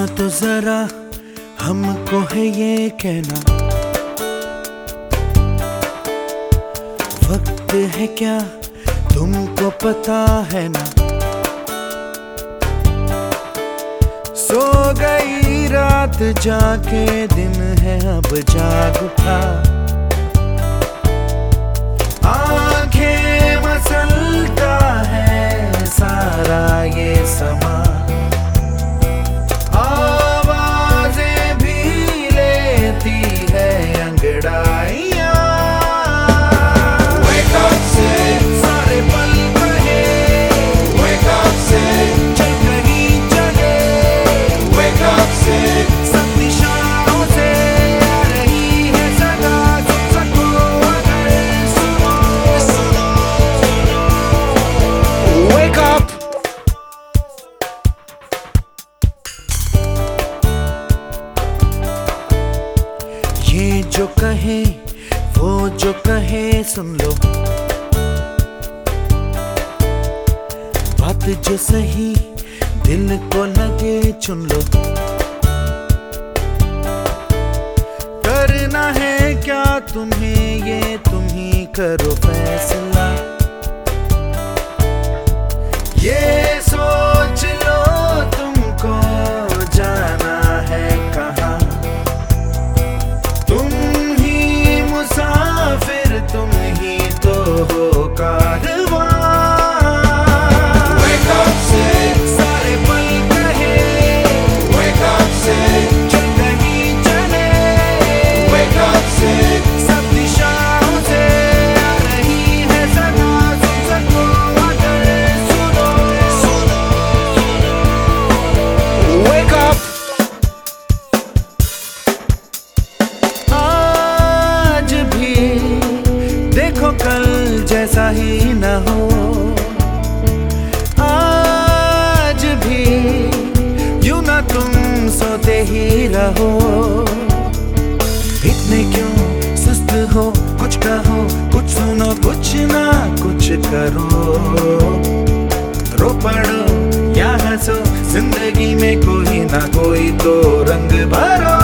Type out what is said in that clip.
सुन तो जरा हमको है ये कहना। वक्त है क्या तुमको पता है ना? सो गई रात जाके दिन है अब जाग उठा। आँखें मसलता है सारा ये समा। ये जो कहे, वो जो कहे, सुन लो। बात जो सही, दिल को लगे, चुन लो। करना है क्या तुम्हें? ये तुम ही करो फैसला। जैसा ही न हो। आज भी यूँ ना तुम सोते ही रहो। इतने क्यों सुस्त हो? कुछ कहो, कुछ सुनो, कुछ ना कुछ करो। रो पड़ो या हंसो, ज़िंदगी में कोई ना कोई तो रंग भरो।